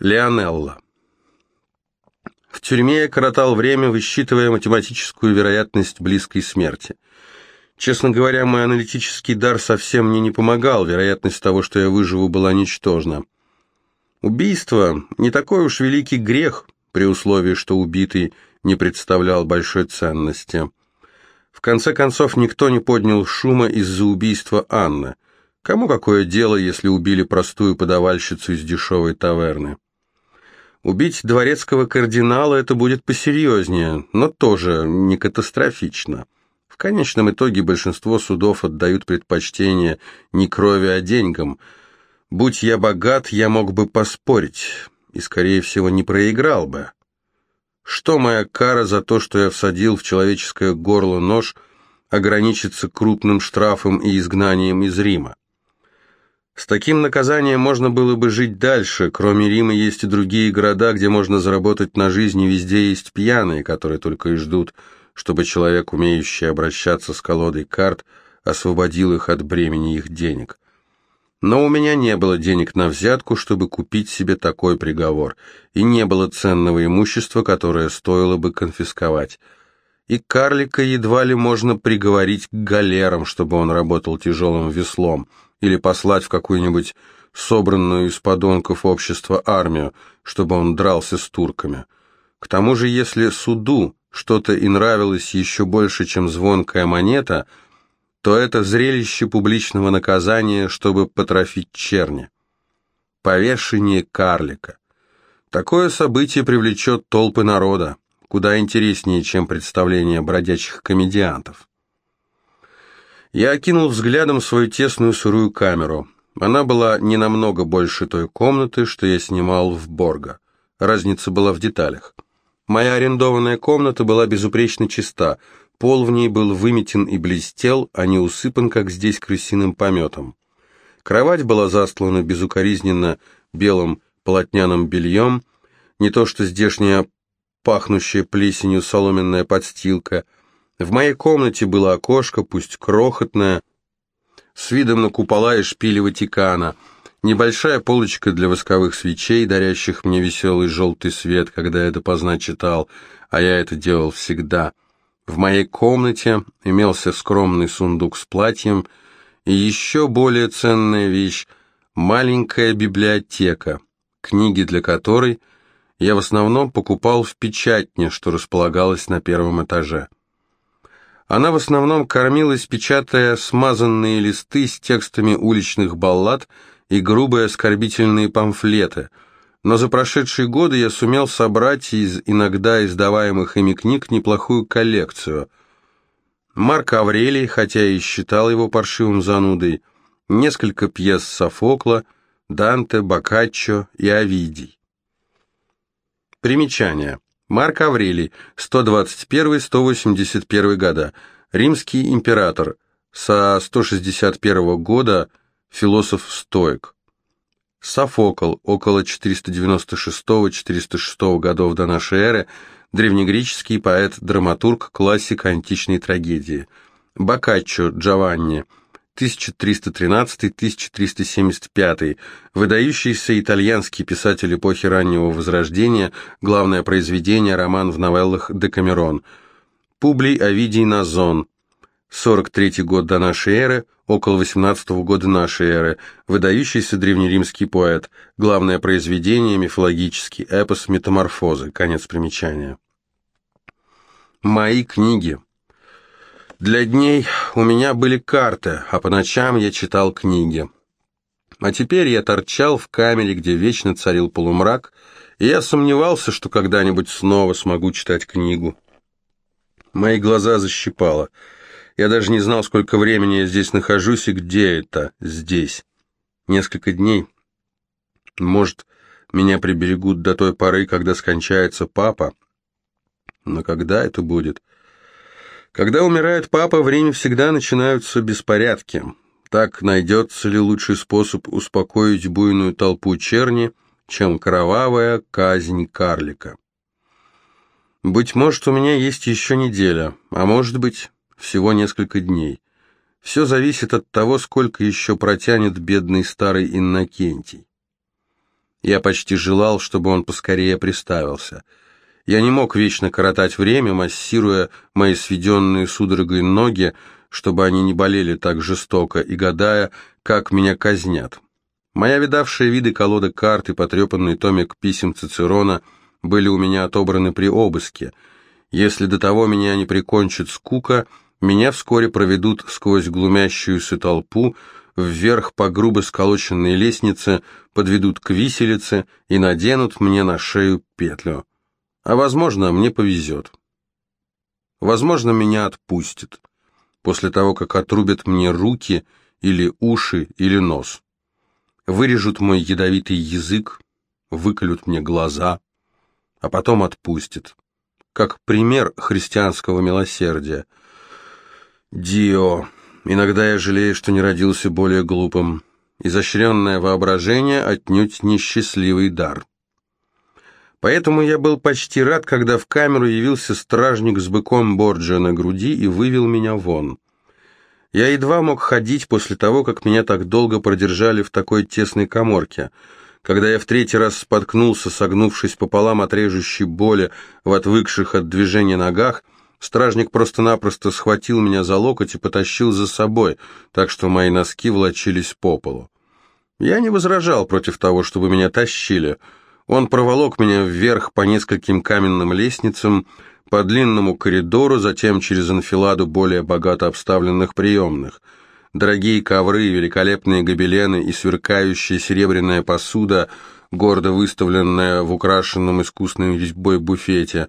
Леонелла. В тюрьме я коротал время, высчитывая математическую вероятность близкой смерти. Честно говоря, мой аналитический дар совсем мне не помогал, вероятность того, что я выживу, была ничтожна. Убийство – не такой уж великий грех, при условии, что убитый не представлял большой ценности. В конце концов, никто не поднял шума из-за убийства Анны. Кому какое дело, если убили простую подавальщицу из дешевой таверны? Убить дворецкого кардинала это будет посерьезнее, но тоже не катастрофично. В конечном итоге большинство судов отдают предпочтение не крови, а деньгам. Будь я богат, я мог бы поспорить, и, скорее всего, не проиграл бы. Что моя кара за то, что я всадил в человеческое горло нож, ограничится крупным штрафом и изгнанием из Рима? С таким наказанием можно было бы жить дальше. Кроме Рима есть и другие города, где можно заработать на жизнь, и везде есть пьяные, которые только и ждут, чтобы человек, умеющий обращаться с колодой карт, освободил их от бремени их денег. Но у меня не было денег на взятку, чтобы купить себе такой приговор, и не было ценного имущества, которое стоило бы конфисковать. И карлика едва ли можно приговорить к галерам, чтобы он работал тяжелым веслом – или послать в какую-нибудь собранную из подонков общества армию, чтобы он дрался с турками. К тому же, если суду что-то и нравилось еще больше, чем звонкая монета, то это зрелище публичного наказания, чтобы потрофить черни. Повешение карлика. Такое событие привлечет толпы народа, куда интереснее, чем представление бродячих комедиантов. Я окинул взглядом свою тесную сырую камеру. Она была не намного больше той комнаты, что я снимал в Борго. Разница была в деталях. Моя арендованная комната была безупречно чиста, пол в ней был выметен и блестел, а не усыпан, как здесь, крысиным пометом. Кровать была застлана безукоризненно белым полотняным бельем, не то что здешняя пахнущая плесенью соломенная подстилка — в моей комнате было окошко, пусть крохотное, с видом на купола и шпили Ватикана, небольшая полочка для восковых свечей, дарящих мне веселый желтый свет, когда я допоздна читал, а я это делал всегда. В моей комнате имелся скромный сундук с платьем и еще более ценная вещь — маленькая библиотека, книги для которой я в основном покупал в печатне, что располагалось на первом этаже. Она в основном кормилась, печатая смазанные листы с текстами уличных баллад и грубые оскорбительные памфлеты, но за прошедшие годы я сумел собрать из иногда издаваемых ими книг неплохую коллекцию. Марк Аврелий, хотя и считал его паршивым занудой, несколько пьес Софокла, Данте, Боккаччо и Овидий. Примечание. Марк Аврелий, 121-181 года, римский император, со 161 года философ-стоик. Софокл, около 496-406 годов до нашей эры, древнегреческий поэт-драматург, классик античной трагедии. Боккаччо Джованни, 1313-1375, выдающийся итальянский писатель эпохи раннего Возрождения, главное произведение, роман в новеллах «Декамерон». Публий Овидий Назон, 43 год до нашей эры, около 18 года нашей эры, выдающийся древнеримский поэт, главное произведение, мифологический эпос «Метаморфозы», конец примечания. Мои книги – для дней у меня были карты, а по ночам я читал книги. А теперь я торчал в камере, где вечно царил полумрак, и я сомневался, что когда-нибудь снова смогу читать книгу. Мои глаза защипало. Я даже не знал, сколько времени я здесь нахожусь и где это здесь. Несколько дней. Может, меня приберегут до той поры, когда скончается папа. Но когда это будет? Когда умирает папа, в Риме всегда начинаются беспорядки. Так найдется ли лучший способ успокоить буйную толпу черни, чем кровавая казнь карлика? Быть может, у меня есть еще неделя, а может быть, всего несколько дней. Все зависит от того, сколько еще протянет бедный старый Иннокентий. Я почти желал, чтобы он поскорее приставился. Я не мог вечно коротать время, массируя мои сведенные судорогой ноги, чтобы они не болели так жестоко, и гадая, как меня казнят. Моя видавшая виды колода карт и потрепанный томик писем Цицерона были у меня отобраны при обыске. Если до того меня не прикончит скука, меня вскоре проведут сквозь глумящуюся толпу, вверх по грубо сколоченной лестнице, подведут к виселице и наденут мне на шею петлю. А возможно, мне повезет. Возможно, меня отпустят после того, как отрубят мне руки или уши или нос. Вырежут мой ядовитый язык, выколют мне глаза, а потом отпустят. Как пример христианского милосердия. Дио, иногда я жалею, что не родился более глупым. Изощренное воображение отнюдь несчастливый дар. Поэтому я был почти рад, когда в камеру явился стражник с быком Борджа на груди и вывел меня вон. Я едва мог ходить после того, как меня так долго продержали в такой тесной коморке. Когда я в третий раз споткнулся, согнувшись пополам от режущей боли в отвыкших от движения ногах, стражник просто-напросто схватил меня за локоть и потащил за собой, так что мои носки влочились по полу. Я не возражал против того, чтобы меня тащили — он проволок меня вверх по нескольким каменным лестницам, по длинному коридору, затем через анфиладу более богато обставленных приемных. Дорогие ковры, великолепные гобелены и сверкающая серебряная посуда, гордо выставленная в украшенном искусной резьбой буфете.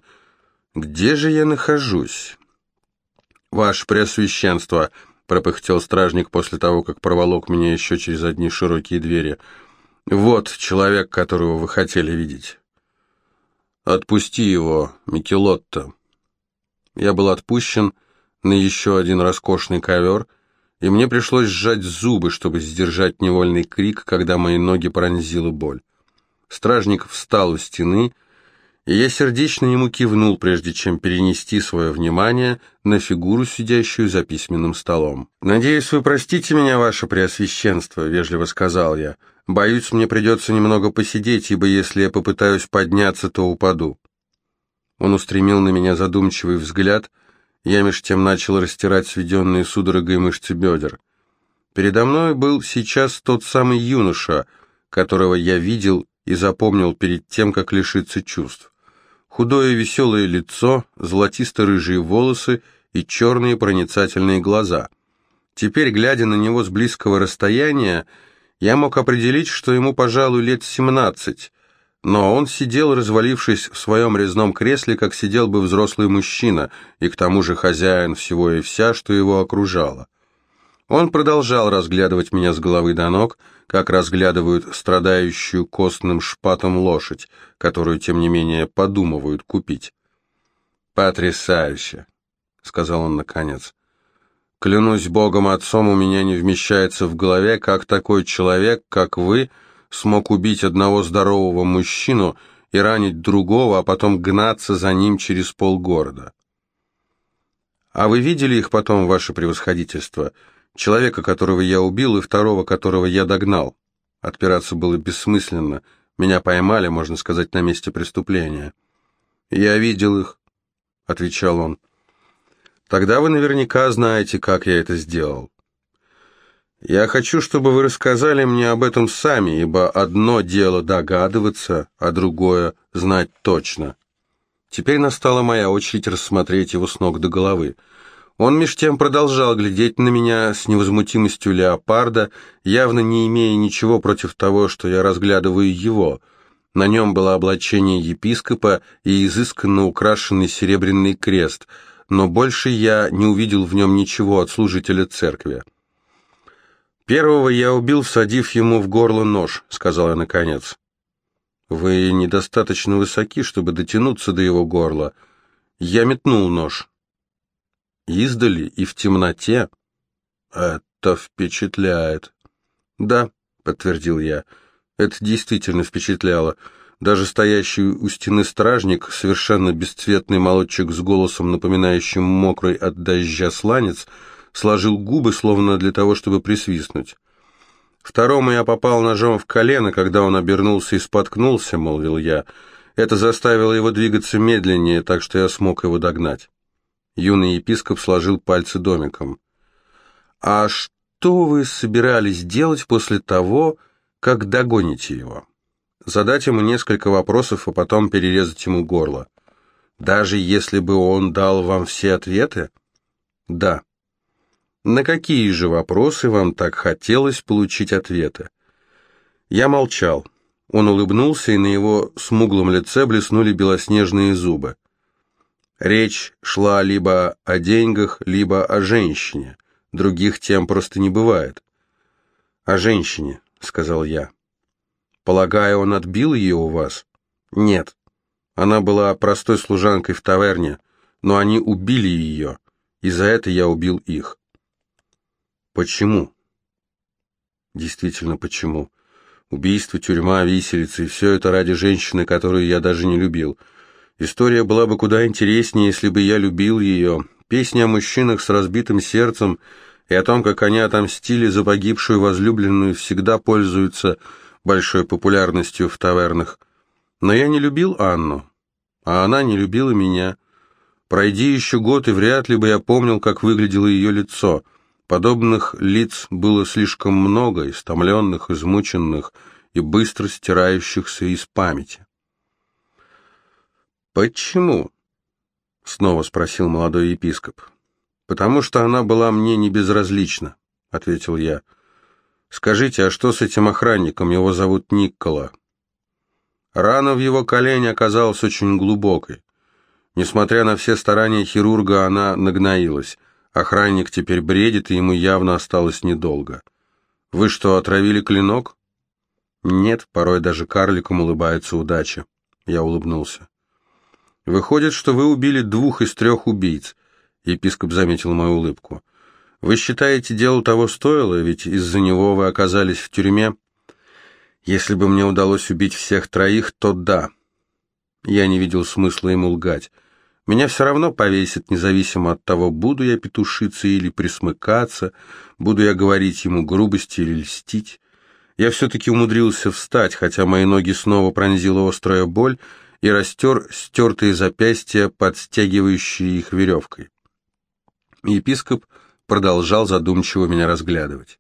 Где же я нахожусь? «Ваше Преосвященство», — пропыхтел стражник после того, как проволок меня еще через одни широкие двери, — вот человек, которого вы хотели видеть. Отпусти его, Микелотто. Я был отпущен на еще один роскошный ковер, и мне пришлось сжать зубы, чтобы сдержать невольный крик, когда мои ноги пронзила боль. Стражник встал у стены, и я сердечно ему кивнул, прежде чем перенести свое внимание на фигуру, сидящую за письменным столом. «Надеюсь, вы простите меня, ваше преосвященство», — вежливо сказал я, — Боюсь, мне придется немного посидеть, ибо если я попытаюсь подняться, то упаду. Он устремил на меня задумчивый взгляд, я меж тем начал растирать сведенные судорогой мышцы бедер. Передо мной был сейчас тот самый юноша, которого я видел и запомнил перед тем, как лишиться чувств. Худое веселое лицо, золотисто-рыжие волосы и черные проницательные глаза. Теперь, глядя на него с близкого расстояния, я мог определить, что ему, пожалуй, лет семнадцать, но он сидел, развалившись в своем резном кресле, как сидел бы взрослый мужчина, и к тому же хозяин всего и вся, что его окружало. Он продолжал разглядывать меня с головы до ног, как разглядывают страдающую костным шпатом лошадь, которую, тем не менее, подумывают купить. «Потрясающе!» — сказал он наконец. Клянусь Богом Отцом, у меня не вмещается в голове, как такой человек, как вы, смог убить одного здорового мужчину и ранить другого, а потом гнаться за ним через полгорода. А вы видели их потом, ваше превосходительство? Человека, которого я убил, и второго, которого я догнал. Отпираться было бессмысленно. Меня поймали, можно сказать, на месте преступления. «Я видел их», — отвечал он. Тогда вы наверняка знаете, как я это сделал. Я хочу, чтобы вы рассказали мне об этом сами, ибо одно дело догадываться, а другое — знать точно. Теперь настала моя очередь рассмотреть его с ног до головы. Он меж тем продолжал глядеть на меня с невозмутимостью леопарда, явно не имея ничего против того, что я разглядываю его. На нем было облачение епископа и изысканно украшенный серебряный крест — но больше я не увидел в нем ничего от служителя церкви. «Первого я убил, всадив ему в горло нож», — сказал я наконец. «Вы недостаточно высоки, чтобы дотянуться до его горла. Я метнул нож. Издали и в темноте. Это впечатляет». «Да», — подтвердил я, — «это действительно впечатляло». Даже стоящий у стены стражник, совершенно бесцветный молодчик с голосом, напоминающим мокрый от дождя сланец, сложил губы, словно для того, чтобы присвистнуть. Второму я попал ножом в колено, когда он обернулся и споткнулся, молвил я. Это заставило его двигаться медленнее, так что я смог его догнать. Юный епископ сложил пальцы домиком. «А что вы собирались делать после того, как догоните его?» Задать ему несколько вопросов, а потом перерезать ему горло. «Даже если бы он дал вам все ответы?» «Да». На какие же вопросы вам так хотелось получить ответы? Я молчал. Он улыбнулся, и на его смуглом лице блеснули белоснежные зубы. Речь шла либо о деньгах, либо о женщине. Других тем просто не бывает. «О женщине», — сказал я. «Полагаю, он отбил ее у вас?» «Нет. Она была простой служанкой в таверне, но они убили ее, и за это я убил их. Почему? Действительно, почему? Убийство, тюрьма, виселица, и все это ради женщины, которую я даже не любил. История была бы куда интереснее, если бы я любил ее. Песни о мужчинах с разбитым сердцем и о том, как они отомстили за погибшую возлюбленную, всегда пользуются большой популярностью в тавернах. Но я не любил Анну, а она не любила меня. Пройди еще год, и вряд ли бы я помнил, как выглядело ее лицо — Подобных лиц было слишком много, истомленных, измученных и быстро стирающихся из памяти. «Почему?» — снова спросил молодой епископ. «Потому что она была мне не безразлична», — ответил я. «Скажите, а что с этим охранником? Его зовут Никола». Рана в его колене оказалась очень глубокой. Несмотря на все старания хирурга, она нагноилась. Охранник теперь бредит, и ему явно осталось недолго. Вы что, отравили клинок? Нет, порой даже карликам улыбается удача. Я улыбнулся. Выходит, что вы убили двух из трех убийц. Епископ заметил мою улыбку. Вы считаете, дело того стоило, ведь из-за него вы оказались в тюрьме? Если бы мне удалось убить всех троих, то да. Я не видел смысла ему лгать. Меня все равно повесят, независимо от того, буду я петушиться или присмыкаться, буду я говорить ему грубости или льстить. Я все-таки умудрился встать, хотя мои ноги снова пронзила острая боль, и растер стертые запястья, подстегивающие их веревкой. Епископ продолжал задумчиво меня разглядывать.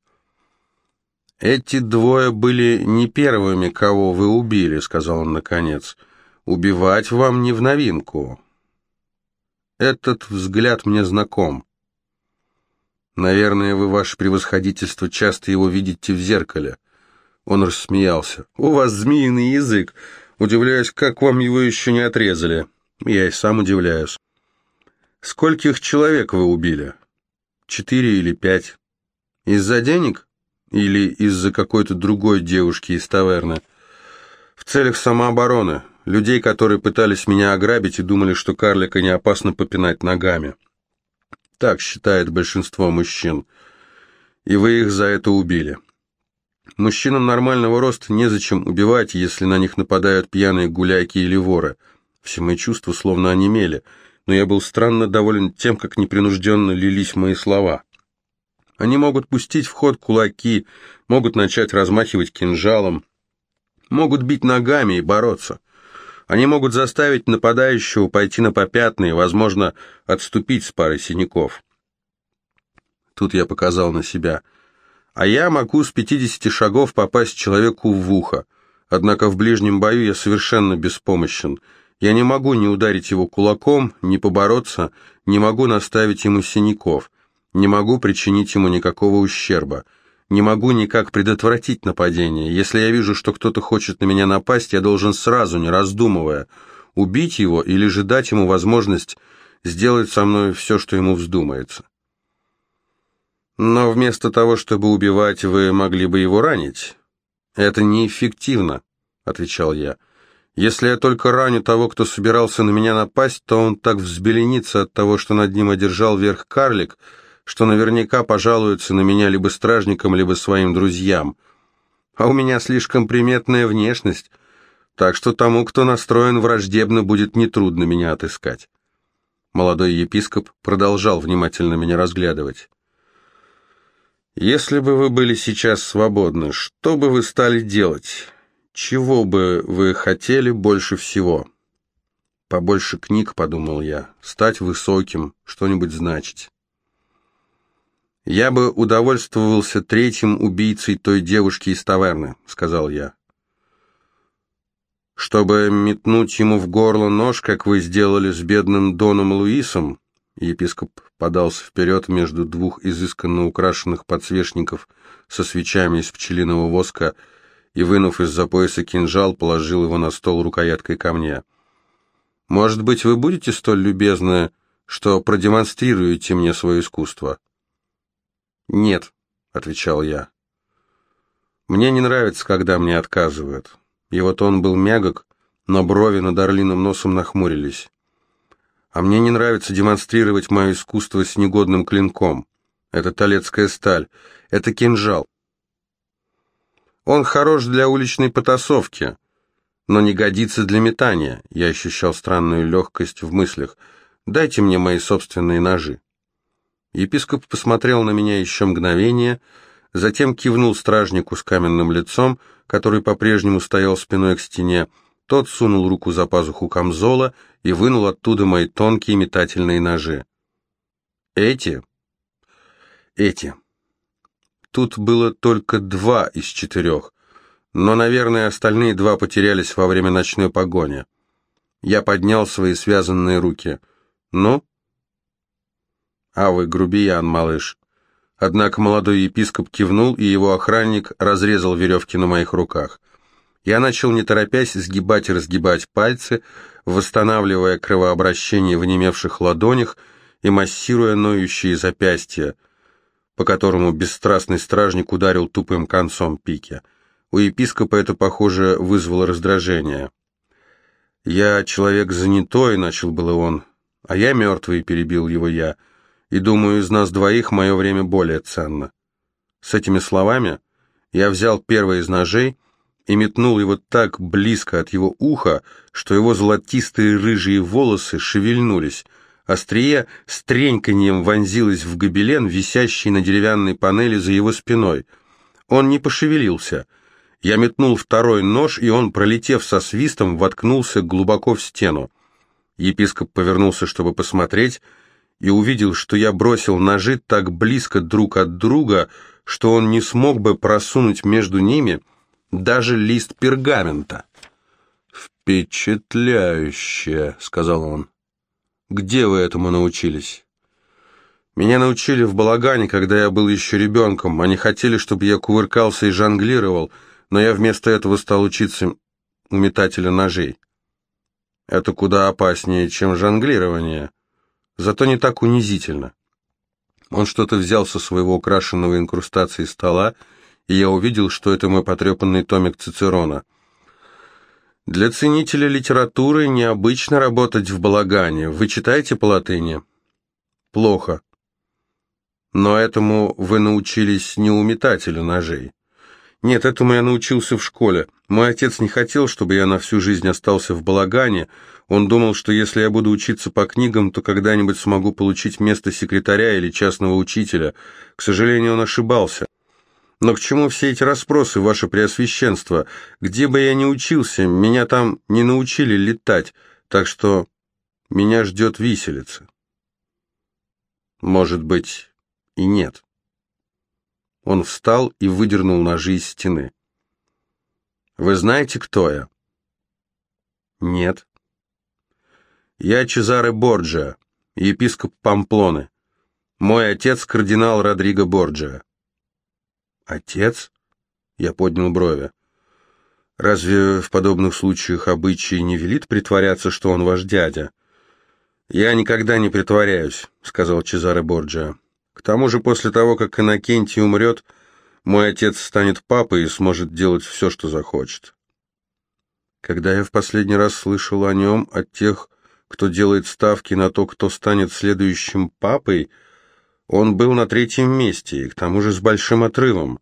«Эти двое были не первыми, кого вы убили», — сказал он наконец. «Убивать вам не в новинку. Этот взгляд мне знаком. Наверное, вы, ваше превосходительство, часто его видите в зеркале. Он рассмеялся. У вас змеиный язык. Удивляюсь, как вам его еще не отрезали. Я и сам удивляюсь. Скольких человек вы убили? Четыре или пять? Из-за денег? Или из-за какой-то другой девушки из таверны? В целях самообороны людей, которые пытались меня ограбить и думали, что карлика не опасно попинать ногами. Так считает большинство мужчин. И вы их за это убили. Мужчинам нормального роста незачем убивать, если на них нападают пьяные гуляйки или воры. Все мои чувства словно онемели, но я был странно доволен тем, как непринужденно лились мои слова. Они могут пустить в ход кулаки, могут начать размахивать кинжалом, могут бить ногами и бороться. Они могут заставить нападающего пойти на попятные, возможно, отступить с парой синяков. Тут я показал на себя. А я могу с 50 шагов попасть человеку в ухо. Однако в ближнем бою я совершенно беспомощен. Я не могу ни ударить его кулаком, ни побороться, не могу наставить ему синяков, не могу причинить ему никакого ущерба не могу никак предотвратить нападение. Если я вижу, что кто-то хочет на меня напасть, я должен сразу, не раздумывая, убить его или же дать ему возможность сделать со мной все, что ему вздумается. Но вместо того, чтобы убивать, вы могли бы его ранить. Это неэффективно, отвечал я. Если я только раню того, кто собирался на меня напасть, то он так взбеленится от того, что над ним одержал верх карлик, что наверняка пожалуются на меня либо стражникам, либо своим друзьям. А у меня слишком приметная внешность, так что тому, кто настроен враждебно, будет нетрудно меня отыскать. Молодой епископ продолжал внимательно меня разглядывать. Если бы вы были сейчас свободны, что бы вы стали делать? Чего бы вы хотели больше всего? Побольше книг, подумал я, стать высоким, что-нибудь значить. Я бы удовольствовался третьим убийцей той девушки из таверны, сказал я. Чтобы метнуть ему в горло нож, как вы сделали с бедным Доном Луисом, епископ подался вперед между двух изысканно украшенных подсвечников со свечами из пчелиного воска и, вынув из-за пояса кинжал, положил его на стол рукояткой ко мне. «Может быть, вы будете столь любезны, что продемонстрируете мне свое искусство?» «Нет», — отвечал я. «Мне не нравится, когда мне отказывают». И вот он был мягок, но брови над орлиным носом нахмурились. А мне не нравится демонстрировать мое искусство с негодным клинком. Это талецкая сталь. Это кинжал. Он хорош для уличной потасовки, но не годится для метания. Я ощущал странную легкость в мыслях. Дайте мне мои собственные ножи. Епископ посмотрел на меня еще мгновение, затем кивнул стражнику с каменным лицом, который по-прежнему стоял спиной к стене. Тот сунул руку за пазуху камзола и вынул оттуда мои тонкие метательные ножи. Эти? Эти. Тут было только два из четырех, но, наверное, остальные два потерялись во время ночной погони. Я поднял свои связанные руки. «Ну?» «А вы грубиян, малыш». Однако молодой епископ кивнул, и его охранник разрезал веревки на моих руках. Я начал, не торопясь, сгибать и разгибать пальцы, восстанавливая кровообращение в онемевших ладонях и массируя ноющие запястья, по которому бесстрастный стражник ударил тупым концом пики. У епископа это, похоже, вызвало раздражение. «Я человек занятой», — начал было он, — «а я мертвый», — перебил его я, — «и думаю, из нас двоих мое время более ценно». С этими словами я взял первый из ножей — и метнул его так близко от его уха, что его золотистые рыжие волосы шевельнулись. Острие с треньканьем вонзилось в гобелен, висящий на деревянной панели за его спиной. Он не пошевелился. Я метнул второй нож, и он, пролетев со свистом, воткнулся глубоко в стену. Епископ повернулся, чтобы посмотреть, и увидел, что я бросил ножи так близко друг от друга, что он не смог бы просунуть между ними — даже лист пергамента. «Впечатляюще», — сказал он. «Где вы этому научились?» «Меня научили в балагане, когда я был еще ребенком. Они хотели, чтобы я кувыркался и жонглировал, но я вместо этого стал учиться у метателя ножей. Это куда опаснее, чем жонглирование, зато не так унизительно». Он что-то взял со своего украшенного инкрустацией стола и я увидел, что это мой потрепанный томик Цицерона. Для ценителя литературы необычно работать в балагане. Вы читаете по латыни? Плохо. Но этому вы научились не у метателя ножей. Нет, этому я научился в школе. Мой отец не хотел, чтобы я на всю жизнь остался в балагане. Он думал, что если я буду учиться по книгам, то когда-нибудь смогу получить место секретаря или частного учителя. К сожалению, он ошибался. Но к чему все эти расспросы, ваше преосвященство? Где бы я ни учился, меня там не научили летать, так что меня ждет виселица. Может быть, и нет. Он встал и выдернул ножи из стены. Вы знаете, кто я? Нет. Я Чезаре Борджиа, епископ Памплоны. Мой отец кардинал Родриго Борджиа. «Отец?» Я поднял брови. «Разве в подобных случаях обычай не велит притворяться, что он ваш дядя?» «Я никогда не притворяюсь», — сказал Чезаре Борджиа. «К тому же после того, как Иннокентий умрет, мой отец станет папой и сможет делать все, что захочет». Когда я в последний раз слышал о нем, от тех, кто делает ставки на то, кто станет следующим папой, — он был на третьем месте, и к тому же с большим отрывом.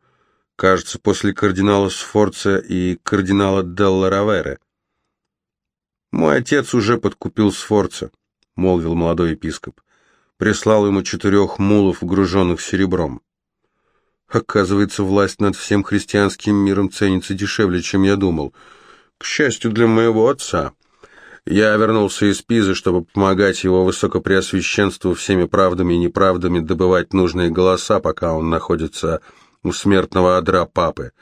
Кажется, после кардинала Сфорца и кардинала Делла Равере. «Мой отец уже подкупил Сфорца», — молвил молодой епископ. «Прислал ему четырех мулов, груженных серебром». Оказывается, власть над всем христианским миром ценится дешевле, чем я думал. К счастью для моего отца. Я вернулся из Пизы, чтобы помогать его высокопреосвященству всеми правдами и неправдами добывать нужные голоса, пока он находится у смертного одра папы.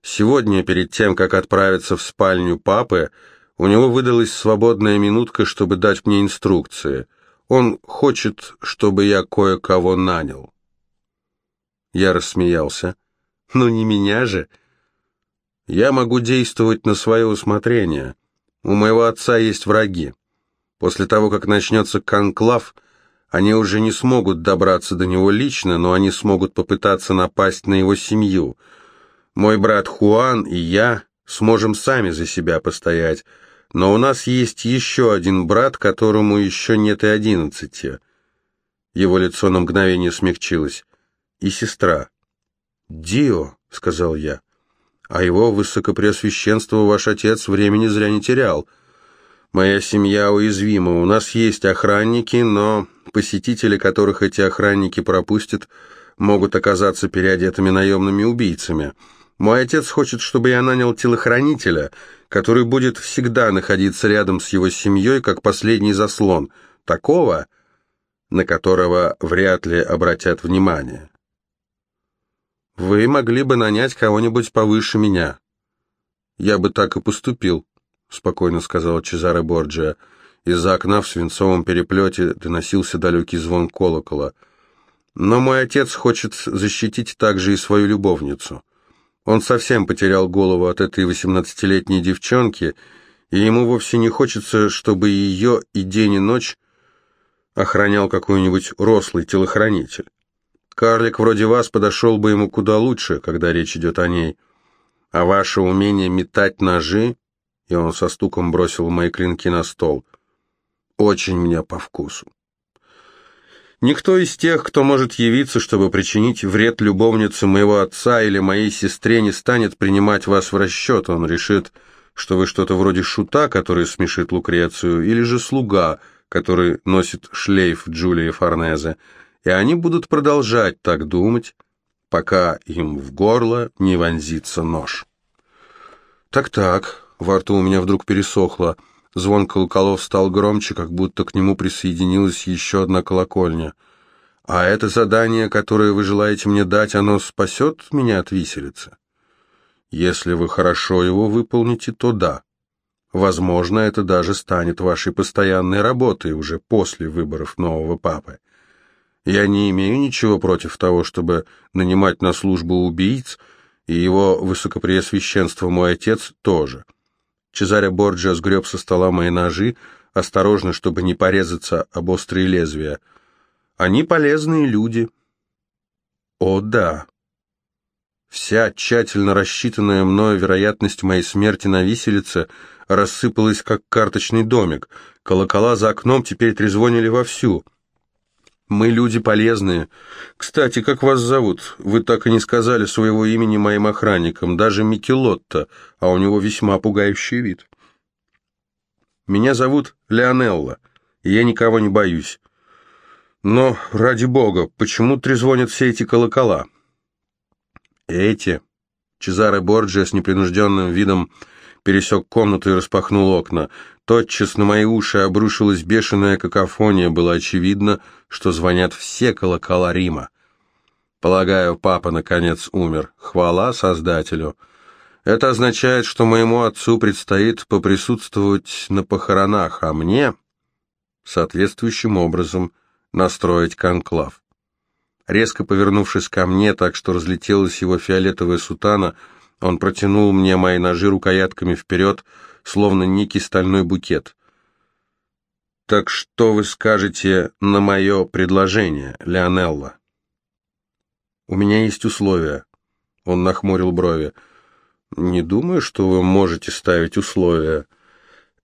Сегодня, перед тем, как отправиться в спальню папы, у него выдалась свободная минутка, чтобы дать мне инструкции. Он хочет, чтобы я кое-кого нанял. Я рассмеялся. «Ну не меня же!» «Я могу действовать на свое усмотрение. У моего отца есть враги. После того, как начнется конклав, они уже не смогут добраться до него лично, но они смогут попытаться напасть на его семью. Мой брат Хуан и я сможем сами за себя постоять, но у нас есть еще один брат, которому еще нет и одиннадцати». Его лицо на мгновение смягчилось и сестра. «Дио», — сказал я, — «а его высокопреосвященство ваш отец времени зря не терял. Моя семья уязвима, у нас есть охранники, но посетители, которых эти охранники пропустят, могут оказаться переодетыми наемными убийцами. Мой отец хочет, чтобы я нанял телохранителя, который будет всегда находиться рядом с его семьей, как последний заслон, такого, на которого вряд ли обратят внимание». Вы могли бы нанять кого-нибудь повыше меня. Я бы так и поступил, спокойно сказал Чезаре Борджиа. Из-за окна в свинцовом переплете доносился далекий звон колокола. Но мой отец хочет защитить также и свою любовницу. Он совсем потерял голову от этой восемнадцатилетней девчонки, и ему вовсе не хочется, чтобы ее и день и ночь охранял какой-нибудь рослый телохранитель. Карлик вроде вас подошел бы ему куда лучше, когда речь идет о ней. А ваше умение метать ножи, и он со стуком бросил мои клинки на стол, очень мне по вкусу. Никто из тех, кто может явиться, чтобы причинить вред любовнице моего отца или моей сестре, не станет принимать вас в расчет. Он решит, что вы что-то вроде шута, который смешит Лукрецию, или же слуга, который носит шлейф Джулии Форнезе и они будут продолжать так думать, пока им в горло не вонзится нож. Так-так, во рту у меня вдруг пересохло. Звон колоколов стал громче, как будто к нему присоединилась еще одна колокольня. А это задание, которое вы желаете мне дать, оно спасет меня от виселицы? Если вы хорошо его выполните, то да. Возможно, это даже станет вашей постоянной работой уже после выборов нового папы. Я не имею ничего против того, чтобы нанимать на службу убийц, и его высокопреосвященство мой отец тоже. Чезаре Борджиа сгреб со стола мои ножи, осторожно, чтобы не порезаться об острые лезвия. Они полезные люди. О, да. Вся тщательно рассчитанная мною вероятность моей смерти на виселице рассыпалась, как карточный домик. Колокола за окном теперь трезвонили вовсю — мы люди полезные. Кстати, как вас зовут? Вы так и не сказали своего имени моим охранникам, даже Микелотто, а у него весьма пугающий вид. Меня зовут Леонелла, и я никого не боюсь. Но, ради бога, почему трезвонят все эти колокола? Эти... Чезаре Борджиа с непринужденным видом пересек комнату и распахнул окна. Тотчас на мои уши обрушилась бешеная какофония, было очевидно, что звонят все колокола Рима. Полагаю, папа наконец умер. Хвала Создателю. Это означает, что моему отцу предстоит поприсутствовать на похоронах, а мне соответствующим образом настроить конклав. Резко повернувшись ко мне, так что разлетелась его фиолетовая сутана, он протянул мне мои ножи рукоятками вперед, словно некий стальной букет. «Так что вы скажете на мое предложение, Леонелла?» «У меня есть условия». Он нахмурил брови. «Не думаю, что вы можете ставить условия.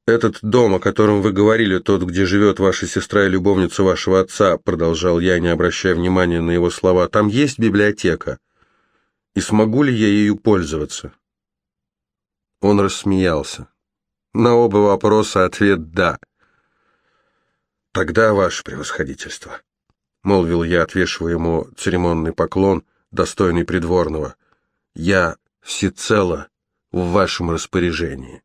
Этот дом, о котором вы говорили, тот, где живет ваша сестра и любовница вашего отца, продолжал я, не обращая внимания на его слова, там есть библиотека. И смогу ли я ею пользоваться?» Он рассмеялся. На оба вопроса ответ «да». «Тогда, ваше превосходительство», — молвил я, отвешивая ему церемонный поклон, достойный придворного. Я всецело в вашем распоряжении.